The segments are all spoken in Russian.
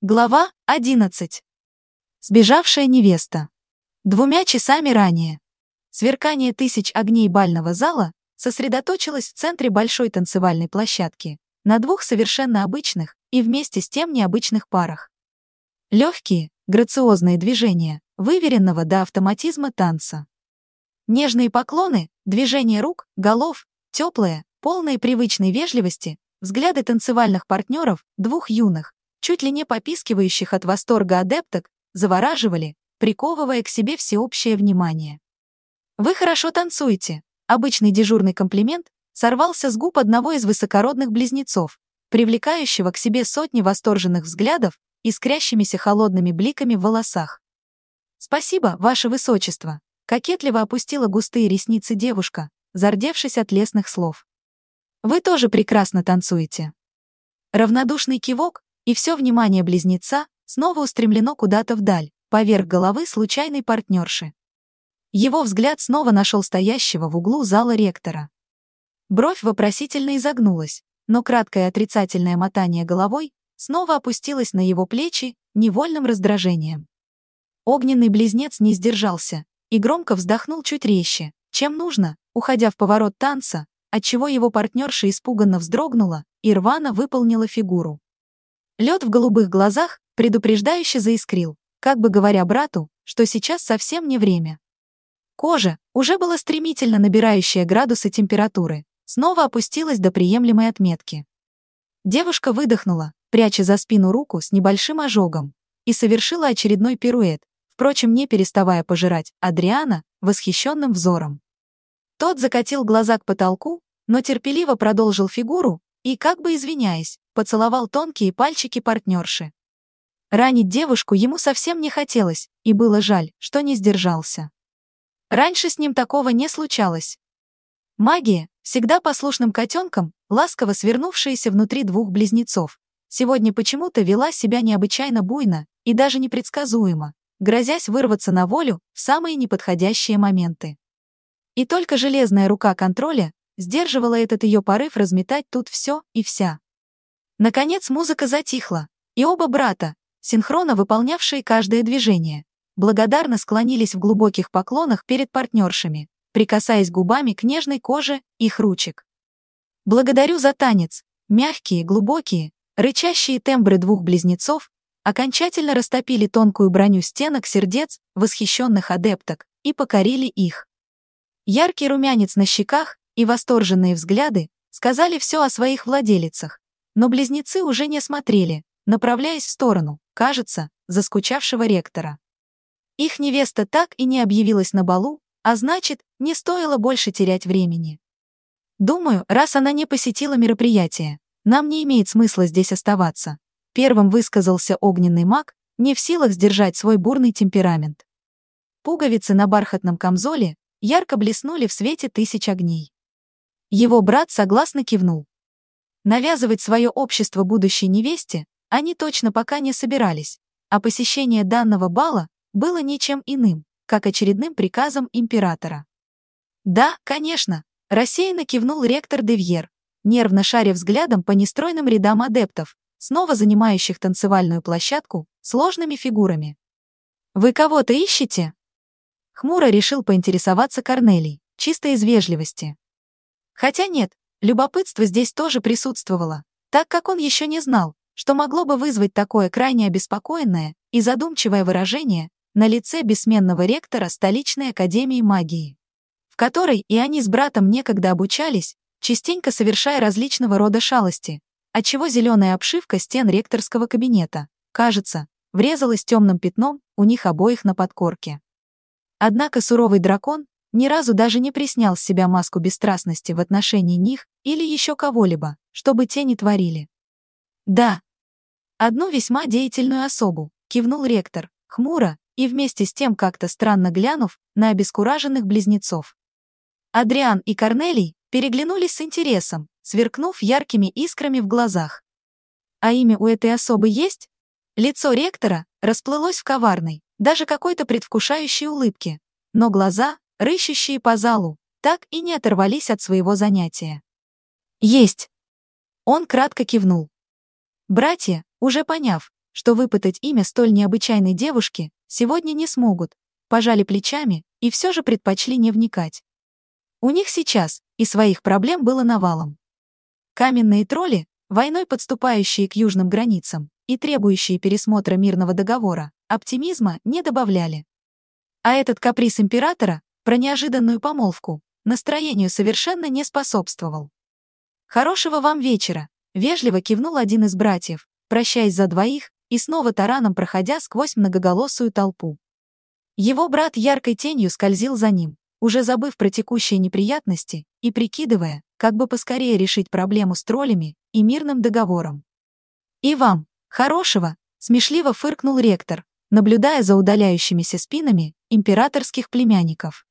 Глава 11. Сбежавшая невеста. Двумя часами ранее. Сверкание тысяч огней бального зала сосредоточилось в центре большой танцевальной площадки, на двух совершенно обычных и вместе с тем необычных парах. Легкие, грациозные движения, выверенного до автоматизма танца. Нежные поклоны, движения рук, голов, теплые, полные привычной вежливости, взгляды танцевальных партнеров, двух юных, чуть ли не попискивающих от восторга адепток, завораживали, приковывая к себе всеобщее внимание. «Вы хорошо танцуете», обычный дежурный комплимент сорвался с губ одного из высокородных близнецов, привлекающего к себе сотни восторженных взглядов, искрящимися холодными бликами в волосах. «Спасибо, ваше высочество», — кокетливо опустила густые ресницы девушка, зардевшись от лесных слов. «Вы тоже прекрасно танцуете». Равнодушный кивок, и все внимание близнеца снова устремлено куда-то вдаль, поверх головы случайной партнерши. Его взгляд снова нашел стоящего в углу зала ректора. Бровь вопросительно изогнулась, но краткое отрицательное мотание головой снова опустилось на его плечи невольным раздражением. Огненный близнец не сдержался и громко вздохнул чуть резче, чем нужно, уходя в поворот танца, отчего его партнерша испуганно вздрогнула и рвано выполнила фигуру. Лед в голубых глазах предупреждающе заискрил, как бы говоря брату, что сейчас совсем не время. Кожа, уже была стремительно набирающая градусы температуры, снова опустилась до приемлемой отметки. Девушка выдохнула, пряча за спину руку с небольшим ожогом, и совершила очередной пируэт, впрочем, не переставая пожирать Адриана восхищенным взором. Тот закатил глаза к потолку, но терпеливо продолжил фигуру и, как бы извиняясь, поцеловал тонкие пальчики партнерши. Ранить девушку ему совсем не хотелось, и было жаль, что не сдержался. Раньше с ним такого не случалось. Магия, всегда послушным котенком, ласково свернувшаяся внутри двух близнецов, сегодня почему-то вела себя необычайно буйно и даже непредсказуемо, грозясь вырваться на волю в самые неподходящие моменты. И только железная рука контроля сдерживала этот ее порыв разметать тут все и вся. Наконец музыка затихла, и оба брата, синхронно выполнявшие каждое движение, благодарно склонились в глубоких поклонах перед партнершами, прикасаясь губами к нежной коже их ручек. «Благодарю за танец», мягкие, глубокие, рычащие тембры двух близнецов окончательно растопили тонкую броню стенок сердец восхищенных адепток и покорили их. Яркий румянец на щеках и восторженные взгляды сказали все о своих владелицах, но близнецы уже не смотрели, направляясь в сторону, кажется, заскучавшего ректора. Их невеста так и не объявилась на балу, а значит, не стоило больше терять времени. Думаю, раз она не посетила мероприятие, нам не имеет смысла здесь оставаться. Первым высказался огненный маг, не в силах сдержать свой бурный темперамент. Пуговицы на бархатном камзоле ярко блеснули в свете тысяч огней. Его брат согласно кивнул. Навязывать свое общество будущей невесте они точно пока не собирались, а посещение данного бала было ничем иным, как очередным приказом императора. «Да, конечно», — рассеянно кивнул ректор Девьер, нервно шаря взглядом по нестройным рядам адептов, снова занимающих танцевальную площадку сложными фигурами. «Вы кого-то ищете?» Хмуро решил поинтересоваться Корнелий, чисто из вежливости. Хотя нет, Любопытство здесь тоже присутствовало, так как он еще не знал, что могло бы вызвать такое крайне обеспокоенное и задумчивое выражение на лице бессменного ректора столичной академии магии, в которой и они с братом некогда обучались, частенько совершая различного рода шалости, отчего зеленая обшивка стен ректорского кабинета, кажется, врезалась темным пятном у них обоих на подкорке. Однако суровый дракон ни разу даже не приснял с себя маску бесстрастности в отношении них или еще кого-либо, чтобы те не творили. «Да». Одну весьма деятельную особу, кивнул ректор, хмуро и вместе с тем как-то странно глянув на обескураженных близнецов. Адриан и Корнелий переглянулись с интересом, сверкнув яркими искрами в глазах. «А имя у этой особы есть?» Лицо ректора расплылось в коварной, даже какой-то предвкушающей улыбке, но глаза рыщущие по залу, так и не оторвались от своего занятия. «Есть!» Он кратко кивнул. Братья, уже поняв, что выпытать имя столь необычайной девушки сегодня не смогут, пожали плечами и все же предпочли не вникать. У них сейчас и своих проблем было навалом. Каменные тролли, войной подступающие к южным границам и требующие пересмотра мирного договора, оптимизма не добавляли. А этот каприз императора про неожиданную помолвку настроению совершенно не способствовал. «Хорошего вам вечера», — вежливо кивнул один из братьев, прощаясь за двоих и снова тараном проходя сквозь многоголосую толпу. Его брат яркой тенью скользил за ним, уже забыв про текущие неприятности и прикидывая, как бы поскорее решить проблему с троллями и мирным договором. «И вам, хорошего!» — смешливо фыркнул ректор, наблюдая за удаляющимися спинами императорских племянников.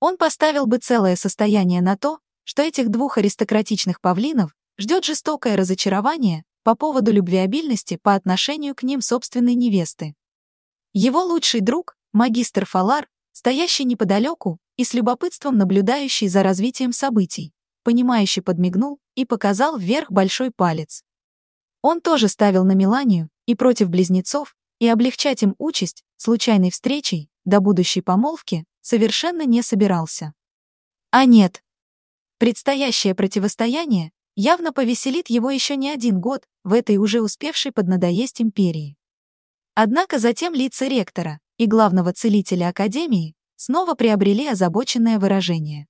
Он поставил бы целое состояние на то, что этих двух аристократичных павлинов ждет жестокое разочарование по поводу любвеобильности по отношению к ним собственной невесты. Его лучший друг, магистр Фалар, стоящий неподалеку и с любопытством наблюдающий за развитием событий, понимающе подмигнул и показал вверх большой палец. Он тоже ставил на Меланию и против близнецов, и облегчать им участь случайной встречей до будущей помолвки совершенно не собирался. А нет. Предстоящее противостояние явно повеселит его еще не один год в этой уже успевшей поднадоесть империи. Однако затем лица ректора и главного целителя Академии снова приобрели озабоченное выражение.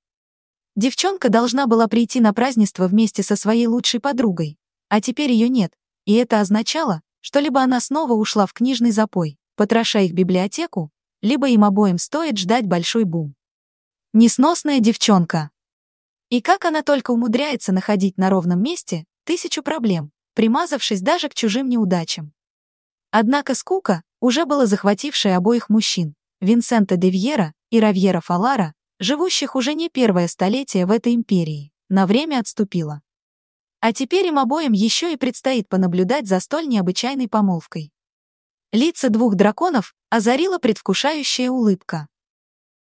Девчонка должна была прийти на празднество вместе со своей лучшей подругой, а теперь ее нет, и это означало, что либо она снова ушла в книжный запой, потроша их библиотеку, либо им обоим стоит ждать большой бум. Несносная девчонка. И как она только умудряется находить на ровном месте тысячу проблем, примазавшись даже к чужим неудачам. Однако скука, уже была захватившая обоих мужчин, Винсента де Вьера и Равьера Фалара, живущих уже не первое столетие в этой империи, на время отступила. А теперь им обоим еще и предстоит понаблюдать за столь необычайной помолвкой. Лица двух драконов озарила предвкушающая улыбка.